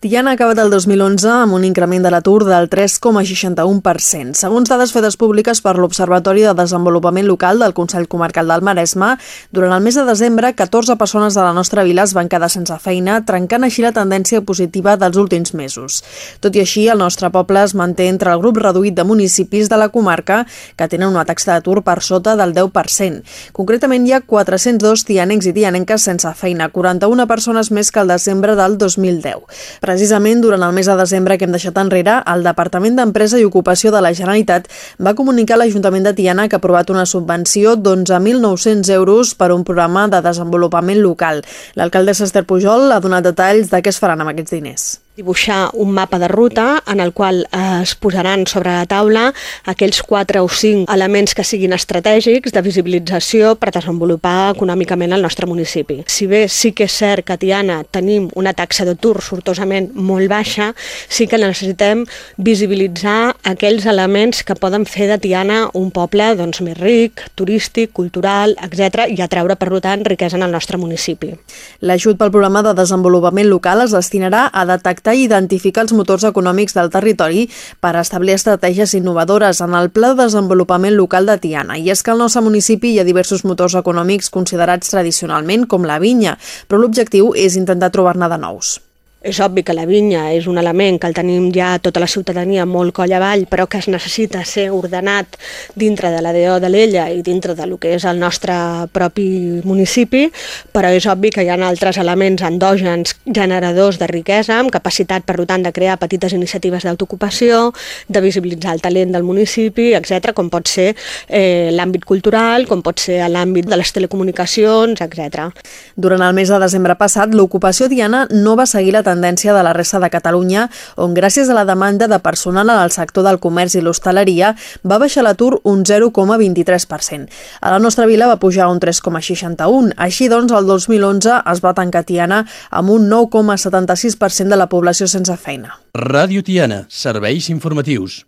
Tiana ha acabat el 2011 amb un increment de l'atur del 3,61%. Segons dades fedes públiques per l'Observatori de Desenvolupament Local del Consell Comarcal del Maresme, durant el mes de desembre, 14 persones de la nostra vila es van quedar sense feina, trencant així la tendència positiva dels últims mesos. Tot i així, el nostre poble es manté entre el grup reduït de municipis de la comarca que tenen una taxa d'atur per sota del 10%. Concretament, hi ha 402 tianencs i tianenques sense feina, 41 persones més que el desembre del 2010. Precisament durant el mes de desembre que hem deixat enrere, el Departament d'Empresa i Ocupació de la Generalitat va comunicar a l'Ajuntament de Tiana que ha aprovat una subvenció d'11.900 euros per un programa de desenvolupament local. L'alcaldessa Esther Pujol ha donat detalls de què es faran amb aquests diners dibuixar un mapa de ruta en el qual eh, es posaran sobre la taula aquells quatre o cinc elements que siguin estratègics de visibilització per desenvolupar econòmicament el nostre municipi. Si bé sí que és cert que a Tiana tenim una taxa d'atur sortosament molt baixa, sí que necessitem visibilitzar aquells elements que poden fer de Tiana un poble doncs, més ric, turístic, cultural, etc i atreure, per tant, riquesa en el nostre municipi. L'ajut pel programa de desenvolupament local es destinarà a detectar detectar i identificar els motors econòmics del territori per establir estratègies innovadores en el Pla de Desenvolupament Local de Tiana. I és que al nostre municipi hi ha diversos motors econòmics considerats tradicionalment com la vinya, però l'objectiu és intentar trobar-ne de nous. És obvi que la vinya és un element que el tenim ja tota la ciutadania molt coll avall, però que es necessita ser ordenat dintre de l'ADO de l'Ella i dintre de lo que és el nostre propi municipi, però és obvi que hi ha altres elements endògens generadors de riquesa, amb capacitat, per tant, de crear petites iniciatives d'autoocupació, de visibilitzar el talent del municipi, etc, com pot ser eh, l'àmbit cultural, com pot ser l'àmbit de les telecomunicacions, etc. Durant el mes de desembre passat, l'ocupació diana no va seguir la tendència de la resta de Catalunya, on gràcies a la demanda de personal en el sector del comerç i l'hostaleria va baixar l'atur un 0,23%. A la nostra vila va pujar un 3,61. Així doncs, el 2011 es va tancar Tiana amb un 9,76% de la població sense feina. Ràdio Tiana, serveis informatius.